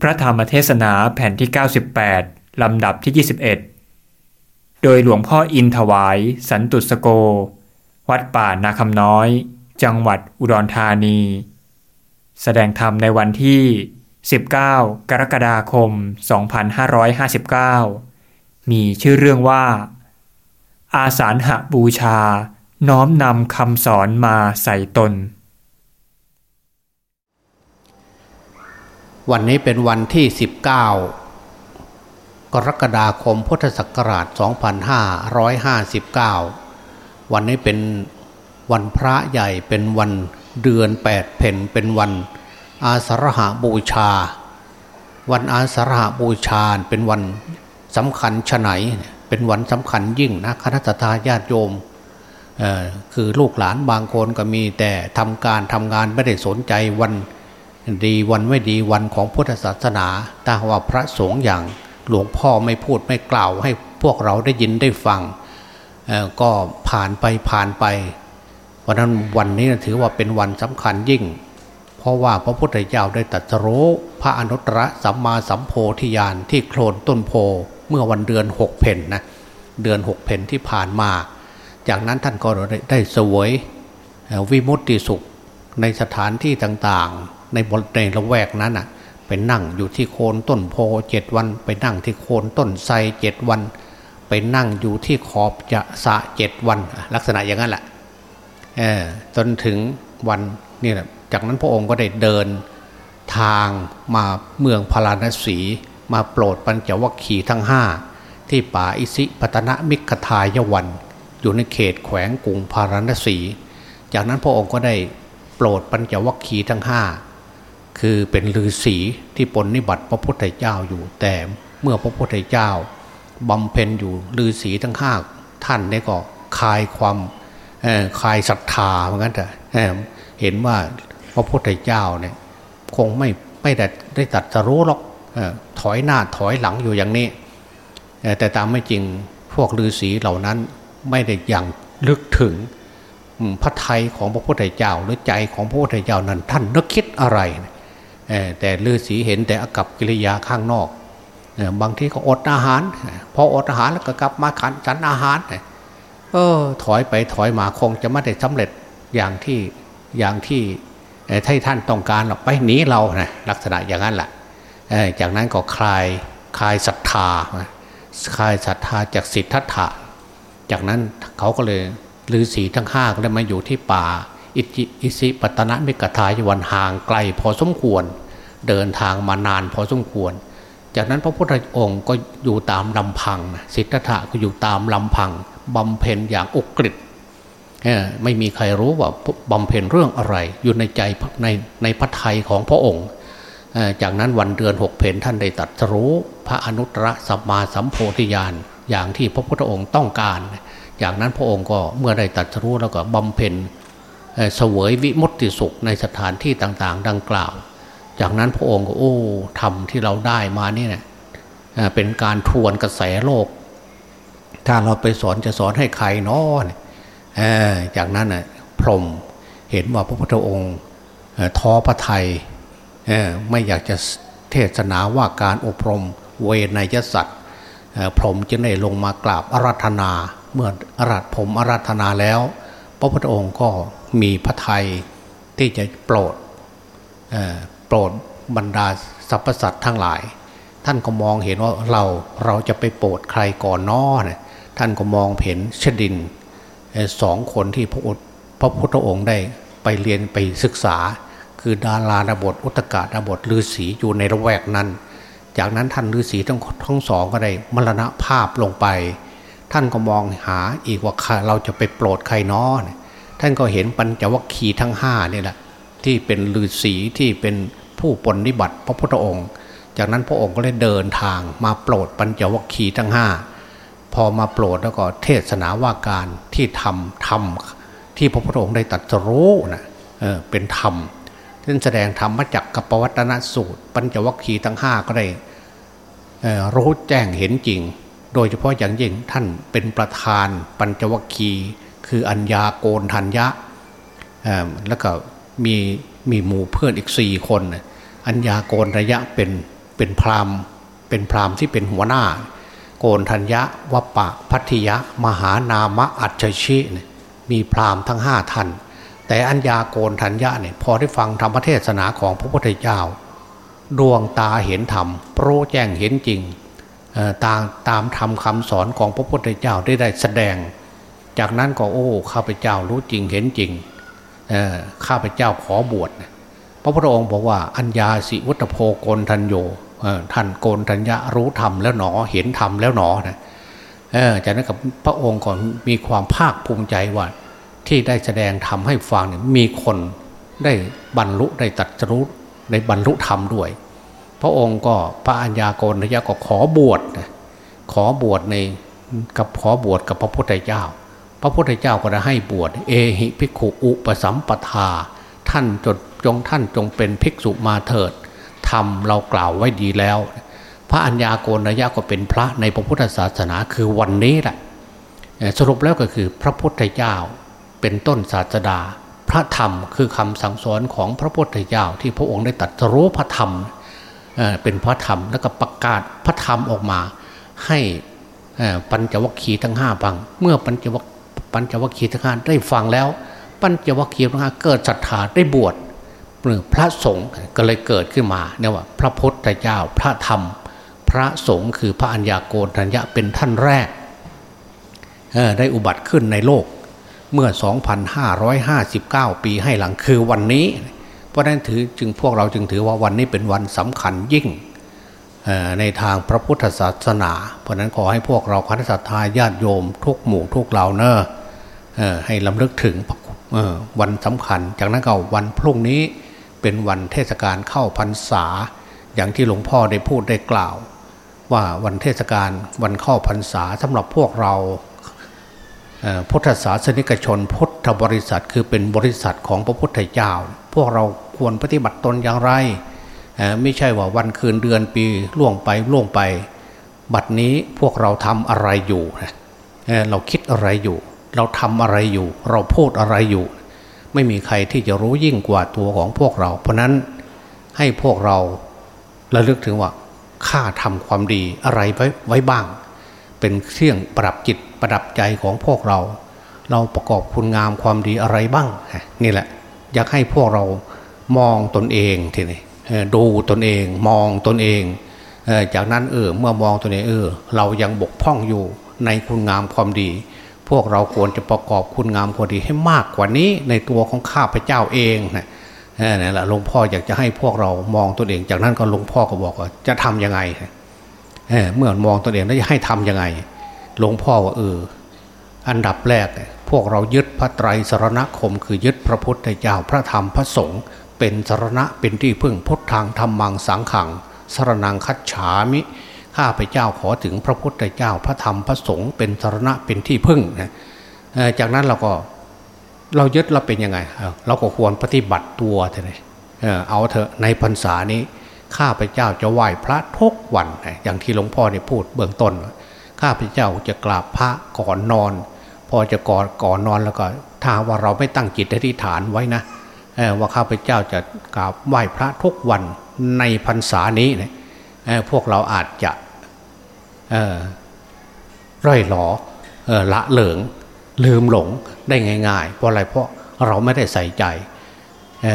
พระธรรมเทศนาแผ่นที่ 98 ลำดับที่ 21 โดยหลวงพ่ออินถวาย สันตุสโก วัดป่านาคำน้อย จังหวัดอุดรธานี แสดงธรรมในวันที่ 19 กรกฎาคม 2559 มีชื่อเรื่องว่า อาสารหบูชา น้อมนำคำสอนมาใส่ตน วันนี้เป็นวันที่ 19 กรกฎาคมพุทธศักราช 2559 วันนี้เป็นวันพระใหญ่เป็นวันเดือน 8 เพนเป็นวันอาสาฬหาบูชา วันอาสาฬหาบูชาเป็นวันสำคัญชะไหน เป็นวันสำคัญยิ่งนะคณะทาญาติโยมคือลูกหลานบางคนก็มีแต่ทำการทำงานไม่ได้สนใจวัน ดีวันไม่ดีวันของพุทธศาสนาถ้าว่าพระสงฆ์อย่างหลวงพ่อไม่พูดไม่กล่าว ให้พวกเราได้ยินได้ฟังก็ผ่านไปผ่านไป เพราะนั้นวันนี้ถือว่าเป็นวันสำคัญยิ่ง เพราะว่าพระพุทธเจ้าได้ตรัสรู้พระอนุตตรสัมมาสัมโพธิญาณที่โคลนต้นโพเมื่อวันเดือนหกเพนนะเดือนหกเพนที่ผ่านมา จากนั้นท่านก็ได้เสวยวิมุตติสุขในสถานที่ต่างๆ ในบนในละแวกนั้นอะไปนั่งอยู่ที่โคนต้นโพเจ็ดวัน ไปนั่งที่โคนต้นไทรเจ็ดวัน ไปนั่งอยู่ที่ขอบจะสะเจ็ดวัน ลักษณะอย่างนั้นแหละจนถึงวันนี่แหละจากนั้นพระองค์ก็ได้เดินทางมาเมืองพาราณสี มาโปรดปัญจวัคคีย์ทั้งห้าที่ป่าอิสิปตนะมิกทายวัน อยู่ในเขตแขวงกรุงพาราณสี จากนั้นพระองค์ก็ได้โปรดปัญจวัคคีย์ทั้งห้า คือเป็นฤาษีที่ปนนิบัติพระพุทธเจ้าอยู่ แต่เมื่อพระพุทธเจ้าบำเพ็ญอยู่ฤาษีทั้งห้าท่านนี่ก็คลายความคลายศรัทธาเหมือนกันแต่เห็นว่าพระพุทธเจ้าเนี่ยคงไม่ไม่ได้ได้ตัดจะรู้หรอกถอยหน้าถอยหลังอยู่อย่างนี้ แต่ตามไม่จริงพวกฤาษีเหล่านั้นไม่ได้อย่างลึกถึงพระไทยของพระพุทธเจ้าหรือใจของพระพุทธเจ้านั้น ท่านนึกคิดอะไร แต่ฤาษีเห็นแต่อากับกิริยาข้างนอก บางทีก็อดอาหาร พออดอาหารแล้วก็กลับมาขันฉันอาหารเออถอยไปถอยมาคงจะไม่ได้สำเร็จอย่างที่อย่างที่ท่ท่านต้องการหรอกไปหนีเรานะลักษณะอย่างนั้นแหละจากนั้นก็คลายคลายศรัทธาคลายศรัทธาจากสิทธัตถะจากนั้นเขาก็เลยฤาษีทั้งห้าก็เลยมาอยู่ที่ป่า อิจิอิสิปตนะมิกทายวันห่างไกลพอสมควร เดินทางมานานพอสมควร จากนั้นพระพุทธองค์ก็อยู่ตามลำพังสิทธัตถะก็อยู่ตามลำพังบำเพ็ญอย่างอุกฤษไม่มีใครรู้ว่าบำเพ็ญเรื่องอะไร อยู่ในใจในในพระไทยของพระองค์ จากนั้นวันเดือนหกเพนท่านได้ตัดรู้พระอนุตตรสัมมาสัมโพธิญาณอย่างที่พระพุทธองค์ต้องการ จากนั้นพระองค์ก็เมื่อได้ตัดรู้แล้วก็บำเพ็ญ เสวยวิมุตติสุขในสถานที่ต่าง ๆ ดังกล่าว จากนั้นพระองค์ก็โอ้ทำที่เราได้มานี่เนะี่ยเป็นการทวนกระแสโลก ถ้าเราไปสอนจะสอนให้ใครนอนจากนั้นน่ะพรมเห็นว่าพระพุทธองค์ท้อพระไทยไม่อยากจะเทศนาว่าการอบรมเวนยสัตว์พรมจึงได้ลงมากราบอารัธนา เมื่ออารัธผมอารัธนาแล้ว พระพุทธองค์ก็ มีพระทัยที่จะโปรดโปรดบรรดาสรรพสัตว์ทั้งหลาย ท่านก็มองเห็นว่าเราเราจะไปโปรดใครก่อนน้อเนี่ยท่านก็มองเห็นชดินสองคนที่พระพระพุทธองค์ได้ไปเรียนไปศึกษา คือดาราดาบทอุตกาดาบทฤาษีอยู่ในระแวกนั้น จากนั้นท่านฤาษีทั้งทั้งสองก็ได้มรณภาพลงไป ท่านก็มองหาอีกว่าเราจะไปโปรดใครน้อ ท่านก็เห็นปัญจวัคคีย์ทั้งห้านี่แหละที่เป็นฤาษีที่เป็นผู้ปนิบัติพระพุทธองค์ จากนั้นพระองค์ก็เลยเดินทางมาโปรดปัญจวัคคีย์ทั้งห้าพอมาโปรดแล้วก็เทศนาว่าการที่ทำทำที่พระพุทธองค์ได้ตรัสรู้นะเออเป็นธรรมท่านแสดงธรรมมาจากกัปวัตนสูตร ปัญจวัคคีย์ทั้งห้าก็ได้รู้แจ้งเห็นจริง โดยเฉพาะอย่างยิ่งท่านเป็นประธานปัญจวัคคีย์ คืออัญญาโกนทัญญะแล้วก็มีมีหมู่เพื่อนอีกสี่คน อัญญาโกนระยะเป็นเป็นพราหมณ์เป็นพราหมณ์ที่เป็นหัวหน้า โกนทัญญะวัปปะพัทยะ มหานามะอัจฉชิมีพราหมณ์ทั้งห้าท่านแต่อัญญาโกนทัญญะเนี่ยพอได้ฟังธรรมเทศนาของพระพุทธเจ้า ดวงตาเห็นธรรมโปรแจ้งเห็นจริงตามตามธรรมคำสอนของพระพุทธเจ้าได้ได้แสดง จากนั้นก็โอ้ข้าพเจ้ารู้จริงเห็นจริงข้าพเจ้าขอบวชพระพุทธองค์บอกว่าอัญญาสิวัตโพโกนทัญโยท่านโกนทัญญะรู้ธรรมแล้วหนอเห็นธรรมแล้วหนอนะจากนั้นกับพระองค์ก่อนมีความภาคภูมิใจว่าที่ได้แสดงธรรมให้ฟังเนี่ยมีคนได้บรรลุได้ตัดรู้ได้บรรลุธรรมด้วย พระองค์ก็พระอัญญาโกณทยะก็ขอบวชขอบวชในกับขอบวชกับพระพุทธเจ้า พระพุทธเจ้าก็ได้ให้บวชเอหิภิกขุอุปสัมปทา ท่านจดจงท่านจงเป็นภิกษุมาเถิดทำเรากล่าวไว้ดีแล้ว พระอัญญาโกณยะก็เป็นพระในพระพุทธศาสนาคือวันนี้แหละสรุปแล้วก็คือพระพุทธเจ้าเป็นต้นศาสดา พระธรรมคือคำสั่งสอนของพระพุทธเจ้าที่พระองค์ได้ตัดรู้พระธรรมเป็นพระธรรมแล้วก็ประกาศพระธรรมออกมา ให้ปัญจวัคคีย์ทั้งห้าฟัง เมื่อปัญจวัค ปัญจวัคคีย์ทั้งห้าได้ฟังแล้ว ปัญจวัคคีย์ทั้งห้าเกิดศรัทธาได้บวชหรือพระสงฆ์ก็เลยเกิดขึ้นมาเนี่ยว่า พระพุทธเจ้าพระธรรม พระสงฆ์คือพระัญญาโกณทัญญะเป็นท่านแรกได้อุบัติขึ้นในโลกเมื่อ 2,559 ปีให้หลังคือวันนี้ เพราะนั้นถือจึงพวกเราจึงถือว่าวันนี้เป็นวันสำคัญยิ่งในทางพระพุทธศาสนา เพราะนั้นขอให้พวกเราคณะสัตยาญาติโยมทุกหมู่ทุกเหล่าเนอะ ให้ลำลึกถึงวันสำคัญ จากนั้นก็วันพรุ่งนี้เป็นวันเทศกาลเข้าพรรษา อย่างที่หลวงพ่อได้พูดได้กล่าว ว่าวันเทศกาลวันเข้าพรรษาสำหรับพวกเราพุทธศาสนิกชน พุทธบริษัทคือเป็นบริษัทของพระพุทธเจ้า พวกเราควรปฏิบัติตนอย่างไรไม่ใช่ว่าวันคืนเดือนปีล่วงไปล่วงไป บัดนี้พวกเราทำอะไรอยู่ เราคิดอะไรอยู่ เราทำอะไรอยู่ เราพูดอะไรอยู่ ไม่มีใครที่จะรู้ยิ่งกว่าตัวของพวกเรา เพราะนั้นให้พวกเราระลึกถึงว่าข้าทำความดีอะไรไว้ไว้บ้าง เป็นเครื่องปรับจิตประดับใจของพวกเรา เราประกอบคุณงามความดีอะไรบ้าง นี่แหละ อยากให้พวกเรามองตนเองทีนี้ดูตนเองมองตนเองจากนั้นเออเมื่อมองตนเองเออ เรายังบกพร่องอยู่ในคุณงามความดี พวกเราควรจะประกอบคุณงามความดีให้มากกว่านี้ในตัวของข้าพเจ้าเองนะนี่แหละหลวงพ่ออยากจะให้พวกเรามองตนเอง จากนั้นก็หลวงพ่อก็บอกว่าจะทํำยังไงเมื่อมองตนเองแล้วจะให้ทํำยังไง หลวงพ่อว่าเอออันดับแรกพวกเรายึดพระไตรสรณคม คือยึดพระพุทธเจ้าพระธรรมพระสงฆ์เป็นสรณะเป็นที่พึ่งพุทธทางธรรมังสังขังสรนังคัจฉามิ ข้าพเจ้าขอถึงพระพุทธเจ้าพระธรรมพระสงฆ์เป็นสรณะเป็นที่พึ่งนะจากนั้นเราก็เรายึดเราเป็นยังไง เราก็ควรปฏิบัติตัวเถอะเอาเถอะในพรรษานี้ข้าพเจ้าจะไหว้พระทุกวันอย่างที่หลวงพ่อได้พูดเบื้องต้น ข้าพเจ้าจะกราบพระก่อนนอน พอจะก่อนก่อนนอนแล้วก็ถ้าว่าเราไม่ตั้งจิตอธิษฐานไว้นะว่าข้าพเจ้าจะกราบไหว้พระทุกวันในพรรษานี้นะพวกเราอาจจะ ร่อยหลอละเหลิงลืมหลงได้ง่าย ๆ เพราะอะไรเพราะเราไม่ได้ใส่ใจ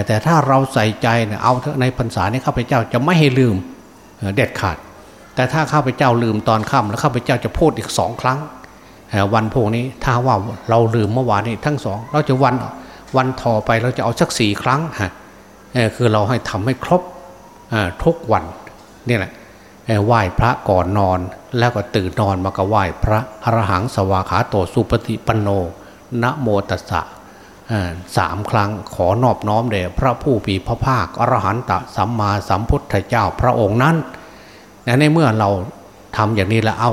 แต่ถ้าเราใส่ใจเนี่ยเอาในพรรษานี้ข้าพเจ้าจะไม่ให้ลืมเด็ดขาด แต่ถ้าข้าพเจ้าลืมตอนค่ำแล้วข้าพเจ้าจะพูดอีกสองครั้ง วันพวกนี้ถ้าว่าเราลืมเมื่อวานนี้ทั้งสองเราจะวันวันต่อไปเราจะเอาสักสี่ครั้งฮะคือเราให้ทำให้ครบทุกวันนี่แหละ ไหว้พระก่อนนอน แล้วก็ตื่นนอนมาก็ไหว้พระอรหังสวาขาโตสุปฏิปันโนนะโมตัสสะสามครั้งขอนอบน้อมแด่พระผู้มีพระภาคอรหันตสัมมาสัมพุทธเจ้าพระองค์นั้นในเมื่อเราทำอย่างนี้แล้วเอา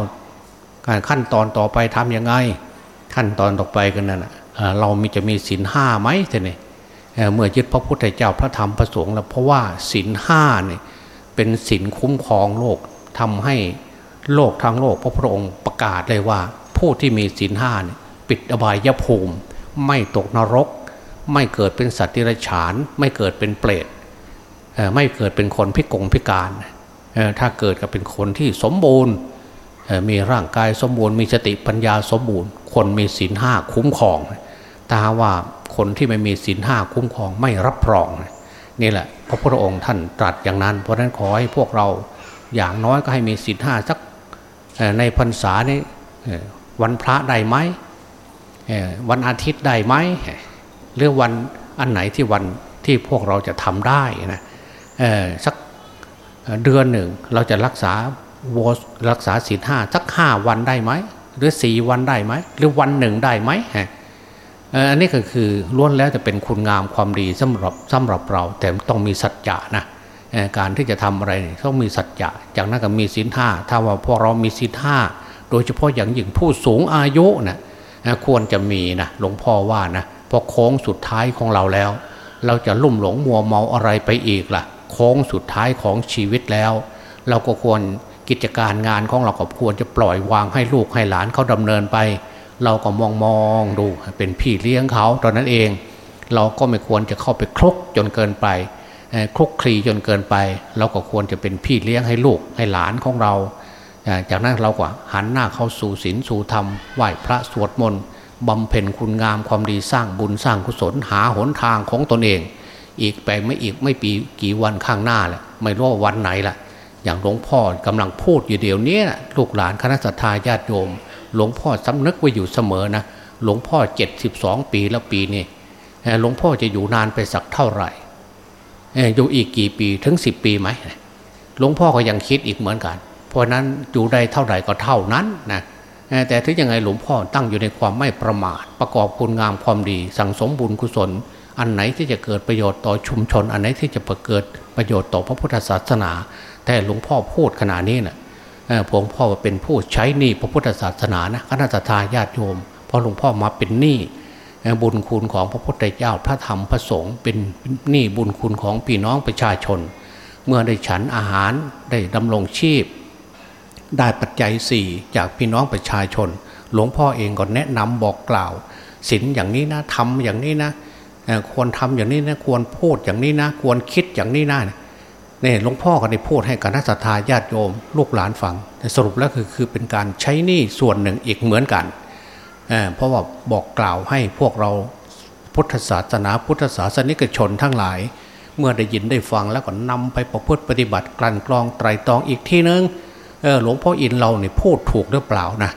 การขั้นตอนต่อไปทํำยังไง ขั้นตอนต่อไปกันนั่นเรามีจะมีศีลห้าไหมท่านนี่เมื่อยึดพระพุทธเจ้าพระธรรมพระสงฆ์แล้วเพราะว่าศีลห้าเนี่ย เป็นศีลคุ้มครองโลกทำให้โลกทั้งโลกพระพุทธองค์ประกาศเลยว่า ผู้ที่มีศีลห้าเนี่ยปิดอบายยภูมิ ไม่ตกนรก ไม่เกิดเป็นสัตว์ที่ไรฉาน ไม่เกิดเป็นเปรตไม่เกิดเป็นคนพิกงพิการ ถ้าเกิดก็เป็นคนที่สมบูรณ์มีร่างกายสมบูรณ์มีสติปัญญาสมบูรณ์ คนมีศีลห้าคุ้มครองถ้าว่าคนที่ไม่มีศีลห้าคุ้มครองไม่รับรอง นี่แหละ พระพุทธองค์ท่านตรัสอย่างนั้น เพราะฉะนั้นขอให้พวกเราอย่างน้อยก็ให้มีศีลห้าสักในพรรษานี้วันพระได้ไหมวันอาทิตย์ได้ไหมหรือวันอันไหนที่วันที่พวกเราจะทำได้นะสักเดือนหนึ่งเราจะรักษาโวรักษาศีลห้าสักห้าวันได้ไหม หรือสี่วันได้ไหม หรือวันหนึ่งได้ไหม อันนี้ก็คือล้วนแล้วจะเป็นคุณงามความดีสำหรับสำหรับเรา แต่ต้องมีสัจจะนะการที่จะทำอะไรต้องมีสัจจะจากนั้นก็มีศีลห้าถ้าว่าพวกเรามีศีลห้าโดยเฉพาะอย่างยิ่งผู้สูงอายุนะควรจะมีนะหลวงพ่อว่านะพอโค้งสุดท้ายของเราแล้ว เราจะลุ่มหลงมัวเมาอะไรไปอีกละ่ะ โค้งสุดท้ายของชีวิตแล้ว เราก็ควรกิจการงานของเราก็ควรจะปล่อยวางให้ลูกให้หลานเขาดำเนินไป เราก็มองมองดูเป็นพี่เลี้ยงเขาตอนนั้นเอง เราก็ไม่ควรจะเข้าไปคลุกจนเกินไปคลุกคลีจนเกินไป เราก็ควรจะเป็นพี่เลี้ยงให้ลูกให้หลานของเรา จากนั้นเราก็หันหน้าเข้าสู่ศีลสู่ธรรมไหว้พระสวดมนต์บำเพ็ญคุณงามความดีสร้างบุญสร้างกุศลหาหนทางของตนเอง อีกไปไม่อีกไม่ปีกี่วันข้างหน้าแหละไม่รู้ว่าวันไหนละอย่างหลวงพ่อกำลังพูดอยู่เดี๋ยวนี้ลูกหลานคณะสัตยาญาติโยม หลวงพ่อสำนึกไว้อยู่เสมอนะหลวงพ่อเจ็ดสิบสองปีแล้วปีนี้หลวงพ่อจะอยู่นานไปสักเท่าไหร่อยู่อีกกี่ปีถึงสิบปีไหมหลวงพ่อก็ยังคิดอีกเหมือนกัน เพราะนั้นอยู่ได้เท่าไหร่ก็เท่านั้นนะแต่ถึงยังไงหลวงพ่อตั้งอยู่ในความไม่ประมาท ประกอบคุณงามความดี สั่งสมบุญกุศล อันไหนที่จะเกิดประโยชน์ต่อชุมชน อันไหนที่จะเกิดประโยชน์ต่อพระพุทธศาสนา แต่หลวงพ่อพูดขนาดนี้นะ่ะ หลวงพ่อเป็นผู้ใช้หนี้พระพุทธศาสนานะคณะทาญาติโยมพอหลวงพ่อมาเป็นหนี้บุญคุณของพระพุทธเจ้าพระธรรมพระสงฆ์เป็นหนี้บุญคุณของพี่น้องประชาชน เมื่อได้ฉันอาหารได้ดำรงชีพ ได้ปัจจัยสี่จากพี่น้องประชาชน หลวงพ่อเองก็แนะนำบอกกล่าวศีลอย่างนี้นะทำอย่างนี้นะควรทำอย่างนี้นะควรพูดอย่างนี้นะ ควรคิดอย่างนี้นะ เนี่ยหลวงพ่อก็ได้พูดให้กับนักศรัทธาญาติโยม ลูกหลานฟังแต่สรุปแล้วคือคือเป็นการใช้หนี้ส่วนหนึ่งอีกเหมือนกันเเพราะว่าบอกกล่าวให้พวกเราพุทธศาสนาพุทธศาสนิกชนทั้งหลาย เมื่อได้ยินได้ฟังแล้วก็นำไปประพฤติปฏิบัติกลั่นกรองไตรตรองอีกที่นึงหลวงพ่ออินเราเนี่ยพูดถูกหรือเปล่านะ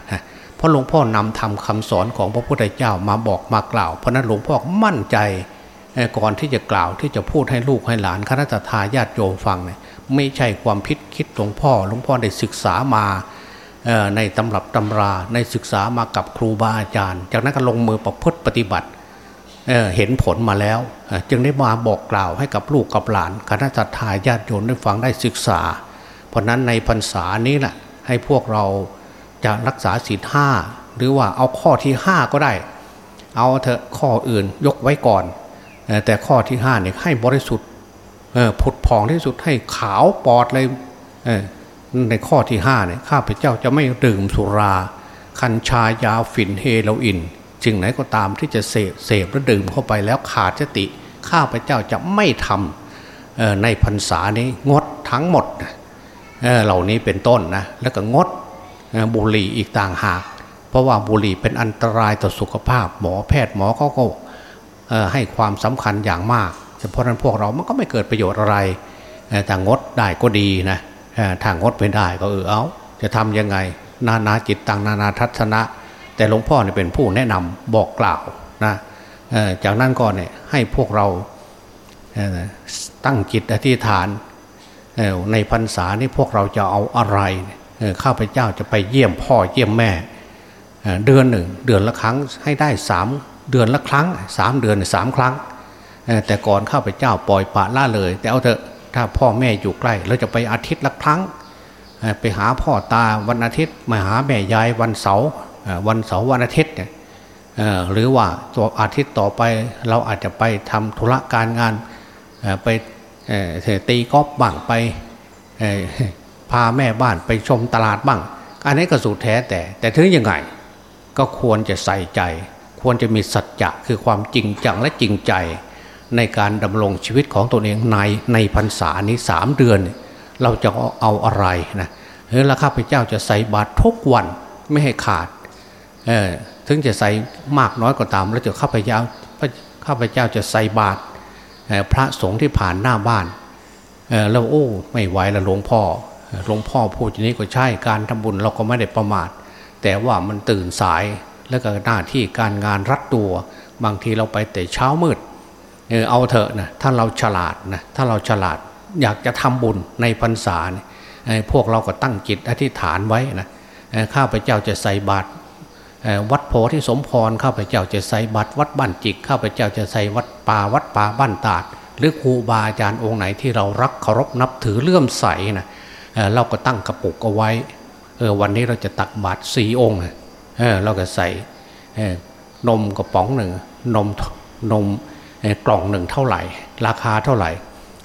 เพราะหลวงพ่อนำทำคำสอนของพระพุทธเจ้ามาบอกมากล่าว เพราะนั้นหลวงพ่อมั่นใจ ก่อนที่จะกล่าวที่จะพูดให้ลูกให้หลานคณะทาญาติโยมฟังเนี่ยไม่ใช่ความพิษคิดหลวงพ่อหลวงพ่อได้ศึกษามาในตำรับตำราในศึกษามากับครูบาอาจารย์ จากนั้นก็ลงมือประพฤติปฏิบัติเเห็นผลมาแล้ว จึงได้มาบอกกล่าวให้กับลูกกับหลานคณะทาญาติโยมได้ฟังได้ศึกษา เพราะนั้นในพรรษานี้แหละให้พวกเราจะรักษาศีลห้าหรือว่าเอาข้อที่ห้าก็ได้ เอาเถอะข้ออื่นยกไว้ก่อน แต่ข้อที่ห้าเนี่ยให้บริสุทธิ์ผุดผ่องที่สุดให้ขาวปอดเลยในข้อที่ห้าเนี่ยข้าพเจ้าจะไม่ดื่มสุรา คัญชายาฝิ่นเฮโรอีนจึงไหนก็ตามที่จะเสพเสพและดื่มเข้าไปแล้วขาดสติ ข้าพเจ้าจะไม่ทำในพรรษานี้งดทั้งหมดเหล่านี้เป็นต้นนะแล้วก็งดบุหรี่อีกต่างหาก เพราะว่าบุหรี่เป็นอันตรายต่อสุขภาพ หมอแพทย์หมอเขาก็ ให้ความสำคัญอย่างมากเพราะนั้นพวกเรามันก็ไม่เกิดประโยชน์อะไรแต่งดได้ก็ดีนะทางงดไม่ได้ก็เออเอาจะทำยังไง นานาจิตตังนานาทัศนะ แต่หลวงพ่อเนี่ยเป็นผู้แนะนำบอกกล่าวนะจากนั้นก็เนี่ยให้พวกเราตั้งจิตอธิษฐานในพรรษานี้พวกเราจะเอาอะไรข้าพเจ้าจะไปเยี่ยมพ่อเยี่ยมแม่เดือนหนึ่ง เดือนละครั้งให้ได้สาม เดือนละครั้งสามเดือนสามครั้ง แต่ก่อนข้าพเจ้าปล่อยปะล่าเลย แต่เอาเถอะถ้าพ่อแม่อยู่ใกล้เราจะไปอาทิตย์ละครั้ง ไปหาพ่อตาวันอาทิตย์มาหาแม่ยายวันเสาร์วันเสาร์วันอาทิตย์เนี่ยหรือว่าตัวอาทิตย์ต่อไปเราอาจจะไปทำธุระการงานไปตีกอล์ฟบ้างไปพาแม่บ้านไปชมตลาดบ้าง อันนี้ก็สุดแท้แต่แต่ถึงยังไงก็ควรจะใส่ใจ ควรจะมีสัจจะคือความจริงจังและจริงใจ ในการดำรงชีวิตของตนเองในในพรรษานี้สามเดือน เราจะเอาอะไรนะเฮ้ยแล้วข้าพเจ้าจะใส่บาตรทุกวันไม่ให้ขาดเออถึงจะใส่มากน้อยก็ตาม แล้วจะข้าพเจ้าข้าพเจ้าจะใส่บาตรพระสงฆ์ที่ผ่านหน้าบ้านแล้วโอ้ไม่ไหวแล้วหลวงพ่อหลวงพ่อพูดอย่างนี้ก็ใช่การทำบุญเราก็ไม่ได้ประมาท แต่ว่ามันตื่นสาย แล้วก็หน้าที่การงานรัดตัว บางทีเราไปแต่เช้ามืดเออเอาเถอะนะถ้าเราฉลาดนะถ้าเราฉลาดอยากจะทำบุญในพรรษาพวกเราก็ตั้งจิตอธิษฐานไว้นะข้าพเจ้าจะใส่บาตรวัดโพธิสมพรข้าพเจ้าจะใส่บาตรวัดบ้านจิกข้าพเจ้าจะใส่วัดป่าวัดป่าบ้านตาด หรือครูบาอาจารย์องค์ไหนที่เรารักเคารพนับถือเลื่อมใสนะเราก็ตั้งกระปุกเอาไว้เออวันนี้เราจะตักบาตรสี่องค์ เออเราก็ใส่นมกระป๋องหนึ่งนมนมกล่องหนึ่งเท่าไหร่ ราคาเท่าไหร่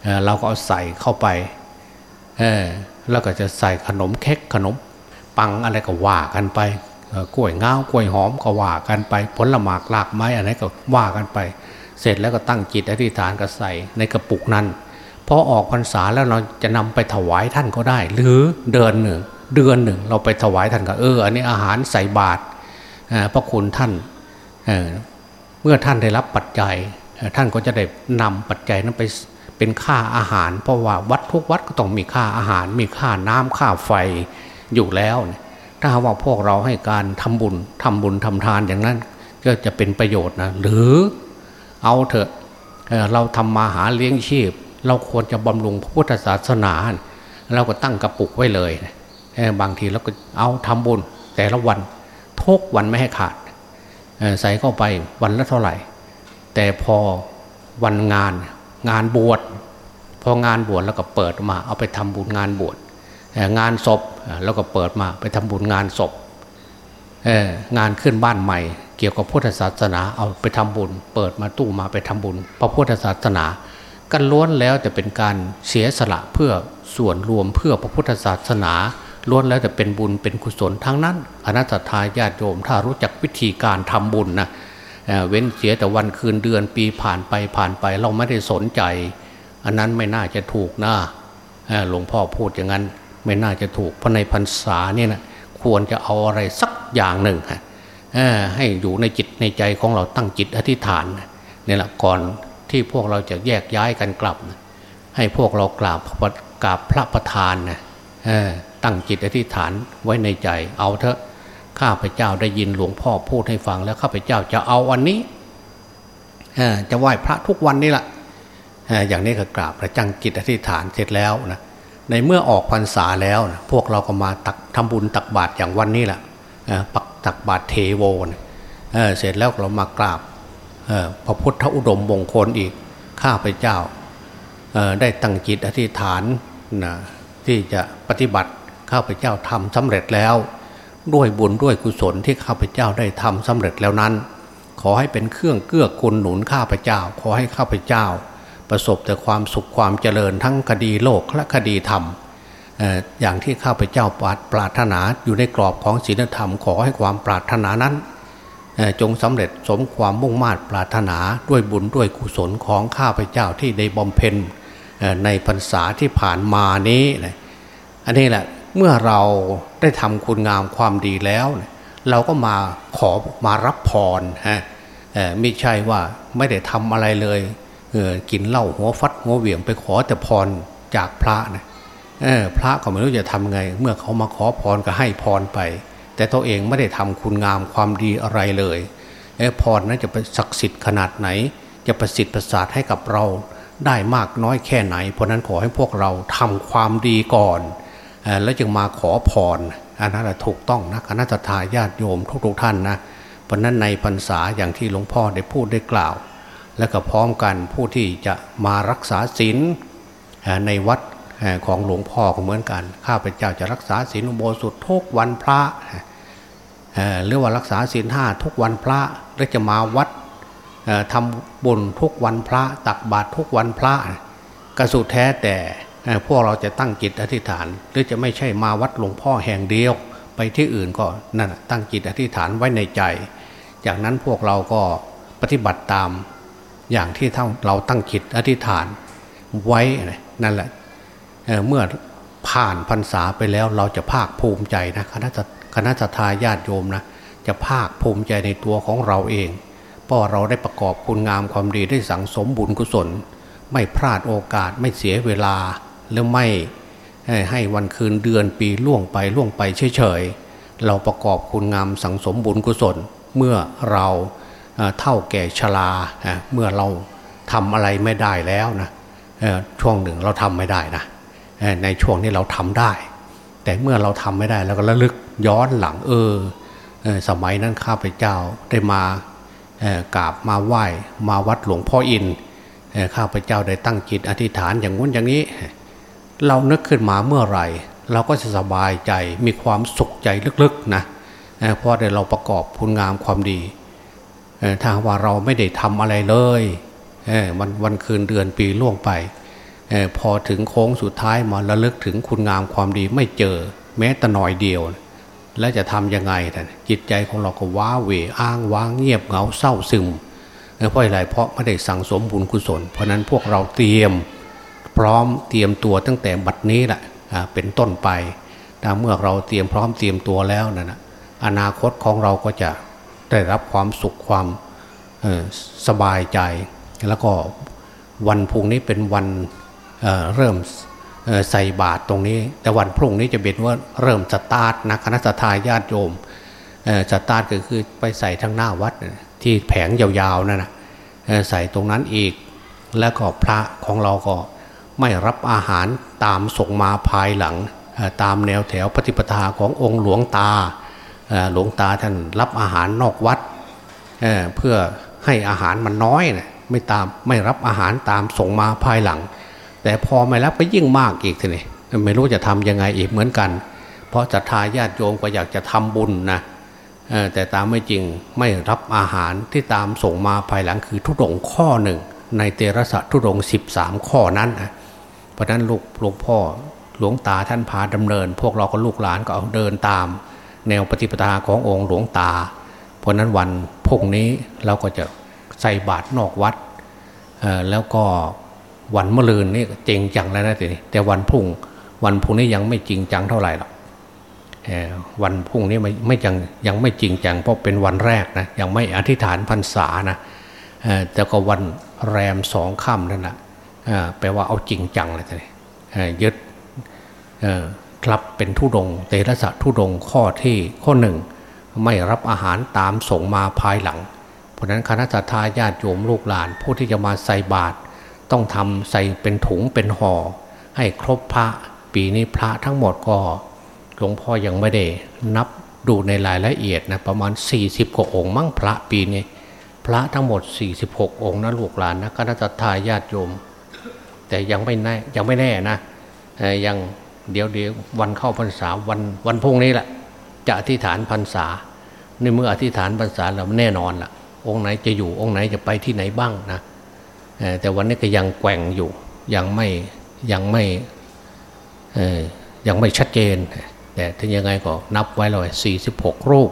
เเราก็เอาใส่เข้าไปเออแล้วก็จะใส่ขนมเค้กขนมปังอะไรก็ว่ากันไปกล้วยเงากล้วยหอมก็ว่ากันไป ผลหมากลากไม้อะไรก็ว่ากันไป เสร็จแล้วก็ตั้งจิตอธิษฐานก็ใส่ในกระปุกนั้นพอออกพรรษาแล้วเราจะนำไปถวายท่านก็ได้ หรือเดือนหนึ่ง เดือนหนึ่ง เราไปถวายท่านก็เอออันนี้อาหารใส่บาตรพระคุณท่านเเมื่อท่านได้รับปัจจัย ท่านก็จะได้นำปัจจัยนั้นไปเป็นค่าอาหาร เพราะว่าวัดทุกวัดก็ต้องมีค่าอาหาร มีค่าน้ำค่าไฟอยู่แล้ว ถ้าว่าพวกเราให้การทำบุญทำบุญทำทานอย่างนั้น ก็จะเป็นประโยชน์นะหรือเอาเถอะเราทำมาหาเลี้ยงชีพ เราควรจะบำรุงพระพุทธศาสนา เราก็ตั้งกระปุกไว้เลย บางทีเราก็เอาทำบุญแต่ละวันทุกวันไม่ให้ขาดใส่เข้าไปวันละเท่าไหร่ แต่พอวันงานงานบวชพองานบวชแล้วก็เปิดมา เอาไปทำบุญงานบวชงานศพแล้วก็เปิดมาไปทำบุญงานศพงานขึ้นบ้านใหม่ เกี่ยวกับพุทธศาสนาเอาไปทำบุญ เปิดมาตู้มาไปทำบุญพระพุทธศาสนากันล้วนแล้วจะเป็นการเสียสละเพื่อส่วนรวมเพื่อพระพุทธศาสนา ล้วนแล้วแต่เป็นบุญเป็นกุศลทั้งนั้นอนัตตาญาติโยม ถ้ารู้จักวิธีการทำบุญนะเว้นเสียแต่วันคืนเดือนปีผ่านไปผ่านไปเราไม่ได้สนใจ อันนั้นไม่น่าจะถูกนะหลวงพ่อพูดอย่างนั้นไม่น่าจะถูกเพราะในพรรษาเนี่ยนะควรจะเอาอะไรสักอย่างหนึ่งให้อยู่ในจิตในใจของเราตั้งจิตอธิษฐานนี่แหละก่อนที่พวกเราจะแยกย้ายกันกลับ ให้พวกเรากราบกราบพระประธานนะ ตั้งจิตอธิษฐานไว้ในใจ เอาเถอะข้าพเจ้าได้ยินหลวงพ่อพูดให้ฟังแล้วข้าพเจ้าจะเอาวันนี้จะไหว้พระทุกวันนี่แหละอย่างนี้ก็กราบพระจังจิตอธิษฐานเสร็จแล้วนะในเมื่อออกพรรษาแล้วนะพวกเราก็มาตักทำบุญตักบาตรอย่างวันนี้แหละปักตักบาตรเทโวนะเเสร็จแล้วเรามากราบพระพุทธอุดมมงคลอีกข้าพเจ้าได้ตั้งจิตอธิษฐานนะที่จะปฏิบัติ ข้าพเจ้าทำสำเร็จแล้ว ด้วยบุญด้วยกุศลที่ข้าพเจ้าได้ทำสำเร็จแล้วนั้น ขอให้เป็นเครื่องเกื้อกูลหนุนข้าพเจ้า ขอให้ข้าพเจ้า ประสบแต่ความสุขความเจริญทั้งคดีโลกและคดีธรรมอย่างที่ข้าพเจ้าปรารถนาอยู่ในกรอบของศีลธรรมขอให้ความปรารถนานั้นจงสำเร็จสมความมุ่งมา่ปรารถนาด้วยบุญด้วยกุศลของข้าพเจ้าที่ได้บำเพ็ญในพรรษาที่ผ่านมานี้ อันนี้แหละ เมื่อเราได้ทำคุณงามความดีแล้ว เราก็มาขอมารับพรฮะไม่ใช่ว่าไม่ได้ทำอะไรเลยเออกินเหล้าหัวฟัดหัวเหวี่ยงไปขอแต่พรจากพระนะพระก็ไม่รู้จะทำไง เมื่อเขามาขอพรก็ให้พรไป แต่ตัวเองไม่ได้ทำคุณงามความดีอะไรเลยพรนั้นจะไปศักดิ์สิทธิ์ขนาดไหน จะประสิทธิ์ประสาทให้กับเราได้มากน้อยแค่ไหน เพราะนั้นขอให้พวกเราทำความดีก่อน แล้วจึงมาขอพรอันนั้นถูกต้องนะคณะทาญาติโยมทุกๆท่านนะเพราะนั้นในพรรษาอย่างที่หลวงพ่อได้พูดได้กล่าว และก็พร้อมกันผู้ที่จะมารักษาศีลในวัดของหลวงพ่อก็เหมือนกันข้าพเจ้าจะรักษาศีลอุโบสถทุกวันพระหรือว่ารักษาศีลห้าทุกวันพระและจะมาวัดทำบุญทุกวันพระ ตักบาตรทุกวันพระกระสุดแท้แต่ พวกเราจะตั้งจิตอธิษฐาน หรือจะไม่ใช่มาวัดหลวงพ่อแห่งเดียว ไปที่อื่นก็นั่นตั้งจิตอธิษฐานไว้ในใจ จากนั้นพวกเราก็ปฏิบัติตามอย่างที่เราตั้งจิตอธิษฐานไว้นั่นแหละเเมื่อผ่านพรรษาไปแล้วเราจะภาคภูมิใจนะคณะคณะทาญาติโยมนะจะภาคภูมิใจในตัวของเราเองเพราะเราได้ประกอบคุณงามความดีได้สั่งสมบุญกุศล ไม่พลาดโอกาสไม่เสียเวลา หรือไม่ให้วันคืนเดือนปีล่วงไปล่วงไปเฉยๆเราประกอบคุณงามสังสมบุญกุศลเมื่อเราเท่าแก่ชราเมื่อเราทำอะไรไม่ได้แล้วนะช่วงหนึ่งเราทำไม่ได้นะในช่วงนี้เราทำได้ แต่เมื่อเราทำไม่ได้เราก็ระลึกย้อนหลังเออสมัยนั้นข้าพเจ้าได้มากราบมาไหว้มาวัดหลวงพ่ออินข้าพเจ้าได้ตั้งจิตอธิษฐานอย่างงู้นอย่างนี้ เรานึกขึ้นมาเมื่อไหร่ เราก็จะสบายใจมีความสุขใจลึกๆนะเพราะได้เราประกอบคุณงามความดีถ้าว่าเราไม่ได้ทำอะไรเลยวันวันคืนเดือนปีล่วงไปพอถึงโค้งสุดท้ายมาระลึกถึงคุณงามความดีไม่เจอ แม้แต่หน่อยเดียว แล้วจะทำยังไงแต่จิตใจของเราก็ว้าเหวอ้างว้างเงียบเหงาเศร้าซึมเพราะอะไรเพราะไม่ได้สั่งสมบุญกุศล เพราะนั้นพวกเราเตรียม พร้อมเตรียมตัวตั้งแต่บัดนี้แหละเป็นต้นไปถ้าเมื่อเราเตรียมพร้อมเตรียมตัวแล้วนะนะอนาคตของเราก็จะได้รับความสุขความสบายใจ แล้วก็วันพรุ่งนี้เป็นวันเริ่มใส่บาตรตรงนี้ แต่วันพรุ่งนี้จะเป็นว่าเริ่มสตาร์ทนะคณะศรัทธาญาติโยมสตาร์ทก็คือไปใส่ทั้งหน้าวัดที่แผงยาวๆนั่นนะใส่ตรงนั้นอีกแล้วก็พระของเราก็ ไม่รับอาหารตามส่งมาภายหลัง ตามแนวแถวปฏิปทาขององค์หลวงตาหลวงตาท่านรับอาหารนอกวัดเเพื่อให้อาหารมันน้อยนะไม่ตามไม่รับอาหารตามส่งมาภายหลัง แต่พอไม่รับก็ยิ่งมากอีกทีนี้ไม่รู้จะทำยังไงอีกเหมือนกัน เพราะศรัทธาญาติโยมก็อยากจะทำบุญนะแต่ตามไม่จริงไม่รับอาหารที่ตามส่งมาภายหลังคือทุดงข้อหนึ่งในเตระสะทุดงสิบสามข้อนั้นนะ ราะนั้นลูกหลวงพ่อหลวงตาท่านพาดำเนิน พวกเราก็ลูกหลานก็เอาเดินตาม แนวปฏิปทาขององค์หลวงตา เพราะนั้นวันพุ่งนี้เราก็จะใส่บาตรนอกวัดแล้วก็วันมะรืนนี่จริงจังแล้วนะทีนี้แต่วันพุ่งวันพุ่งนี้ยังไม่จริงจังเท่าไหร่หรอกวันพุ่งนี้ไม่ไม่จังยังไม่จริงจังเพราะเป็นวันแรกนะยังไม่อธิษฐานพรรษานะแต่ก็วันแรมสองค่ำนั่นแหละ แปลว่าเอาจริงจังเลยทียึดครับเป็นทุดงเตระสะทุดงข้อที่ข้อหนึ่งไม่รับอาหารตามส่งมาภายหลัง เพราะนั้นคณะทาญาติโยมลูกหลาน ผู้ที่จะมาใส่บาตรต้องทำใส่เป็นถุงเป็นห่อให้ครบพระปีนี้พระทั้งหมดก็หลวงพ่อยังไม่ได้นับดูในรายละเอียดนะประมาณ 40กว่าองค์มั่งพระปีนี้ พระทั้งหมด 46 องค์นะลูกหลานนะคณะทาญาติโยม แต่ยังไม่แน่ยังไม่แน่นะยังเดี๋ยวเดี๋ยววันเข้าพรรษาวันวันพุ่งนี้แหละจะอธิษฐานพรรษาในเมื่ออธิษฐานพรรษาเราแน่นอนละ่ะ องค์ไหนจะอยู่องค์ไหนจะไปที่ไหนบ้างนะแต่วันนี้ก็ยังแกว่งอยู่ยังไม่ยังไม่ยังไม่ชัดเจน แต่ถึงยังไงก็นับไว้เลยสี่สิบหกรูป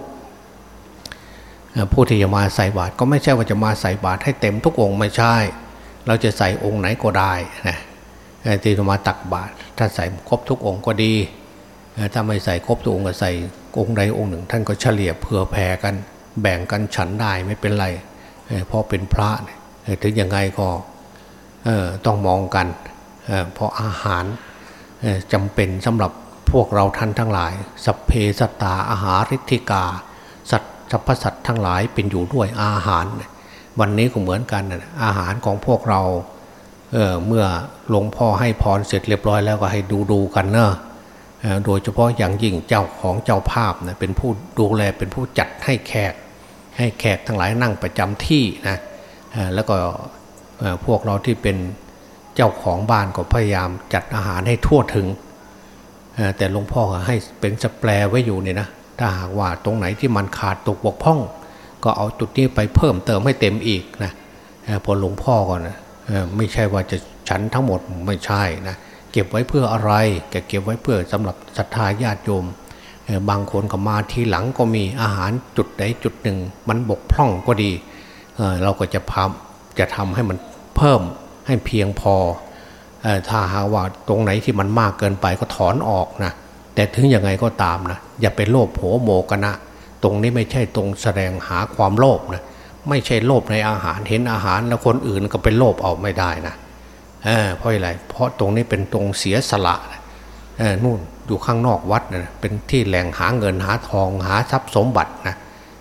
ผู้ที่จะมาใส่บาตรก็ไม่ใช่ว่าจะมาใส่บาตรให้เต็มทุกองค์ไม่ใช่ เราจะใส่องค์ไหนก็ได้นะที่จะมาตักบาตรถ้าใส่ครบทุกองค์ก็ดี ถ้าไม่ใส่ครบทุกองค์ก็ใส่องค์ใดองค์หนึ่ง ท่านก็เฉลี่ยเผื่อแผ่กัน แบ่งกันฉันได้ไม่เป็นไรเพราะเป็นพระถึงยังไงก็ต้องมองกันเพราะอาหารจำเป็นสำหรับพวกเราท่านทั้งหลาย สัพเพสตาอาหาริธิกา สัตว์สัพพสัตว์ทั้งหลายเป็นอยู่ด้วยอาหาร วันนี้ก็เหมือนกันอาหารของพวกเราเเมื่อหลวงพ่อให้พรเสร็จเรียบร้อยแล้วก็ให้ดูดูกันเนอะโดยเฉพาะอย่างยิ่งเจ้าของเจ้าภาพนะเป็นผู้ดูแลเป็นผู้จัดให้แขก ให้แขกทั้งหลายนั่งประจำที่นะแล้วก็พวกเราที่เป็นเจ้าของบ้านก็พยายามจัดอาหารให้ทั่วถึง แต่หลวงพ่อให้เป็นสแปรไว้อยู่เนี่ยนะถ้าหากว่าตรงไหนที่มันขาดตกบกพร่อง ก็เอาจุดนี้ไปเพิ่มเติมให้เต็มอีกนะพอหลวงพ่อก่อนนะไม่ใช่ว่าจะฉันทั้งหมดไม่ใช่นะเก็บไว้เพื่ออะไรแกเก็บไว้เพื่อสำหรับศรัทธาญาติโยมบางคนก็มาทีหลังก็มีอาหารจุดใดจุดหนึ่ง มันบกพร่องก็ดีเเราก็จะพาจะทำให้มันเพิ่มให้เพียงพอถ้าหาว่าตรงไหนที่มันมากเกินไปก็ถอนออกนะแต่ถึงยังไงก็ตามนะอย่าไปโลภโหโมกนะ ตรงนี้ไม่ใช่ตรงแสดงหาความโลภนะไม่ใช่โลภในอาหารเห็นอาหารแล้วคนอื่นก็เป็นโลภเอาไม่ได้นะเเพราะอะไรเพราะตรงนี้เป็นตรงเสียสละนะนู่นอยู่ข้างนอกวัดนะเป็นที่แหล่งหาเงินหาทองหาทรัพย์สมบัตินะ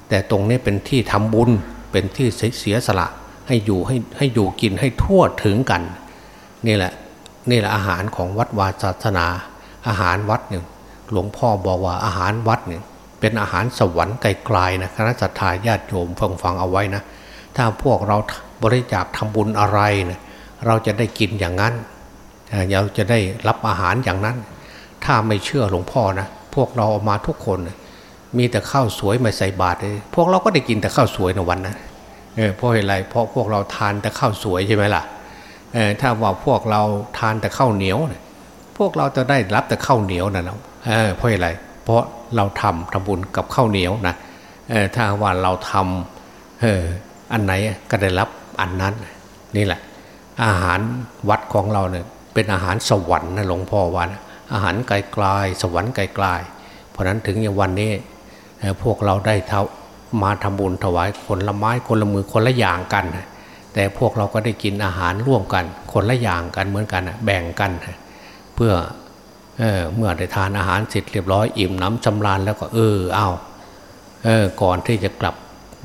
แต่ตรงนี้เป็นที่ทำบุญเป็นที่เสียสละให้อยู่ให้ให้อยู่กินให้ทั่วถึงกัน นี่แหละนี่แหละอาหารของวัดวาศาสนา อาหารวัดเนี่ยหลวงพ่อบอกว่าอาหารวัดเนี่ย เป็นอาหารสวรรค์ไกลๆนะคณะสัตยาญาติโยมฟังฟังเอาไว้นะ ถ้าพวกเราบริจาคทำบุญอะไรนะเราจะได้กินอย่างนั้นเราจะได้รับอาหารอย่างนั้น ถ้าไม่เชื่อหลวงพ่อนะพวกเราออกมาทุกคนมีแต่ข้าวสวยมาใส่บาตรเลยพวกเราก็ได้กินแต่ข้าวสวยในวันนะั้นเออเพราะอะไรเพราะพวกเราทานแต่ข้าวสวยใช่ไหมล่ะเออถ้าว่าพวกเราทานแต่ข้าวเหนียวพวกเราจะได้รับแต่ข้าวเหนียวนะเนาะเออเพราะอะไรเพราะเราทำทำบุญกับข้าวเหนียวนะถ้าว่าเราทำเอออันไหนก็ได้รับอันนั้นนี่แหละ อาหารวัดของเราเนี่ยเป็นอาหารสวรรค์นะหลวงพ่อว่านะอาหารไกลๆสวรรค์ไกลๆเพราะนั้นถึงอย่างวันนี้พวกเราได้เท่ามาทำบุญถวายคนละไม้คนละมือคนละอย่างกัน แต่พวกเราก็ได้กินอาหารร่วมกัน คนละอย่างกันเหมือนกันแบ่งกัน เพื่อ เเมื่อได้ทานอาหารเสร็จเรียบร้อยอิ่มน้ำจำรานแล้วก็เออเอาเออก่อนที่จะกลับ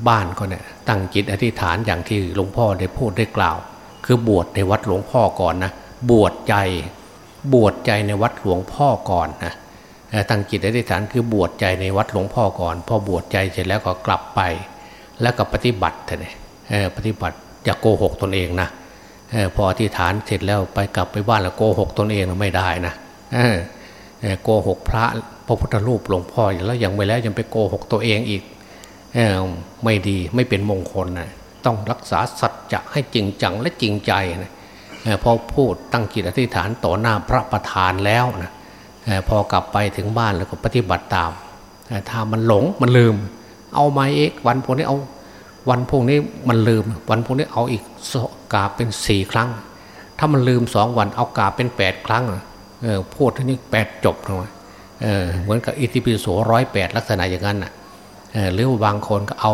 บ้านก็เนี่ยตั้งจิตอธิษฐานอย่างที่หลวงพ่อได้พูดได้กล่าว คือบวชในวัดหลวงพ่อก่อนนะบวชใจบวชใจในวัดหลวงพ่อก่อนนะตั้งจิตอธิษฐานคือบวชใจในวัดหลวงพ่อก่อน พอบวชใจเสร็จแล้วก็กลับไป แล้วก็ปฏิบัติเถอะปฏิบัติอย่าโกหกตนเองนะพออธิษฐานเสร็จแล้วไปกลับไปบ้านแล้วโกหกตนเองไม่ได้นะ โกหกพระพระพุทธรูปหลวงพ่อแล้วยังไม่แล้วยังไปโกหกตัวเองอีกไม่ดีไม่เป็นมงคลนะต้องรักษาสัจจะให้จริงจังและจริงใจนะพอพูดตั้งจิตอธิษฐานต่อหน้าพระประธานแล้วนะพอกลับไปถึงบ้านแล้วก็ปฏิบัติตามถ้ามันหลงมันลืม เอามาเอกวันพวกนี้เอาวันพวกนี้มันลืม วันพวกนี้เอาอีกกาเป็นสี่ครั้ง ถ้ามันลืมสองวันเอากาเป็นแปดครั้ง พูดที่นี่แปดจบเลยเหมือนกับอิติปิโสร้อยแปดลักษณะอย่างนั้นน่ะหรือว่าบางคนก็เอา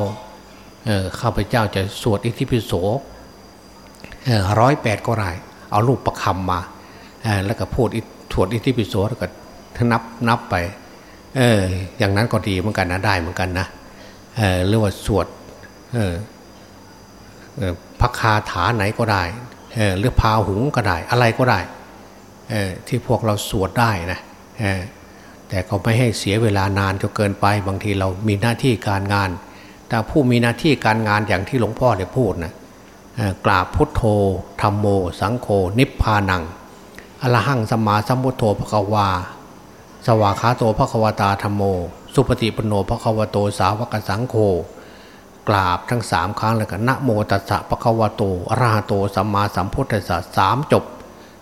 ข้าพเจ้าจะสวดอิติปิโสร้อยแปดก็ได้เอารูปประคำมาแล้วก็พูดสวดอิติปิโสแล้วก็นับนับไป เออ อย่างนั้นก็ดีเหมือนกันนะได้เหมือนกันนะเออหรือว่าสวดเออพระคาถาไหนก็ได้เออหรือพาหุงก็ได้ อะไรก็ได้ ที่พวกเราสวดได้นะแต่ก็ไม่ให้เสียเวลานานจนเกินไป บางทีเรามีหน้าที่การงาน แต่ผู้มีหน้าที่การงานอย่างที่หลวงพ่อได้พูดนะกราบพุทโธธรรมโม สังโฆนิพพานังอรหังสมาสัมพุทโธพระควา สวากขาโตพระควตาธรรมโม สุปฏิปโนพระควโตสาวกสังโฆกราบทั้งสามครั้งเลยกันนะโมตัสสะพระควโตอรหโตสัมมาสัมพุทธัสสะสามจบ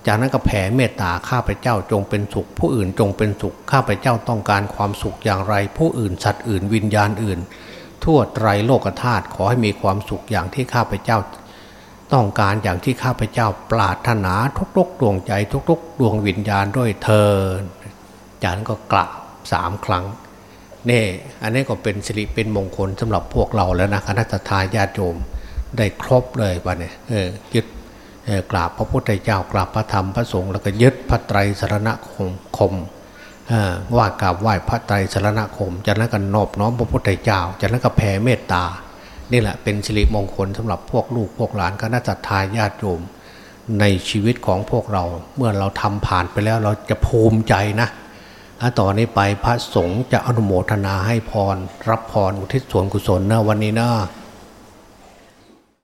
จากนั้นก็แผ่เมตตาข้าพเจ้าจงเป็นสุข ผู้อื่นจงเป็นสุขข้าพเจ้าต้องการความสุขอย่างไร ผู้อื่นสัตว์อื่นวิญญาณอื่น ทั่วไตรโลกธาตุขอให้มีความสุขอย่างที่ข้าพเจ้า ต้องการอย่างที่ข้าพเจ้าปรารถนาทุกๆดวงใจทุกๆ ดวงวิญญาณด้วยเธอจากนั้นก็กล่าวสามครั้งนี่อันนี้ก็เป็นสิริเป็นมงคลสำหรับพวกเราแล้วนะคณะทาญาติโยมได้ครบเลยวันนี้ยึด กราบพระพุทธเจ้ากราบพระธรรมพระสงฆ์แล้วก็ยึดพระไตรสรณคมคมว่ากราบไหว้พระไตรสรณคมจากนั้นก็นอบน้อมพระพุทธเจ้าจากนั้นก็แผ่เมตตา นี่แหละเป็นสิริมงคลสำหรับพวกลูกพวกหลานคณะจัตตาญาติโยมในชีวิตของพวกเราเมื่อเราทำผ่านไปแล้วเราจะภูมิใจนะต่อนนี้ไปพระสงฆ์จะอนุโมทนาให้พร รับพรอุทิศส่วนกุศลนะวันนี้นะ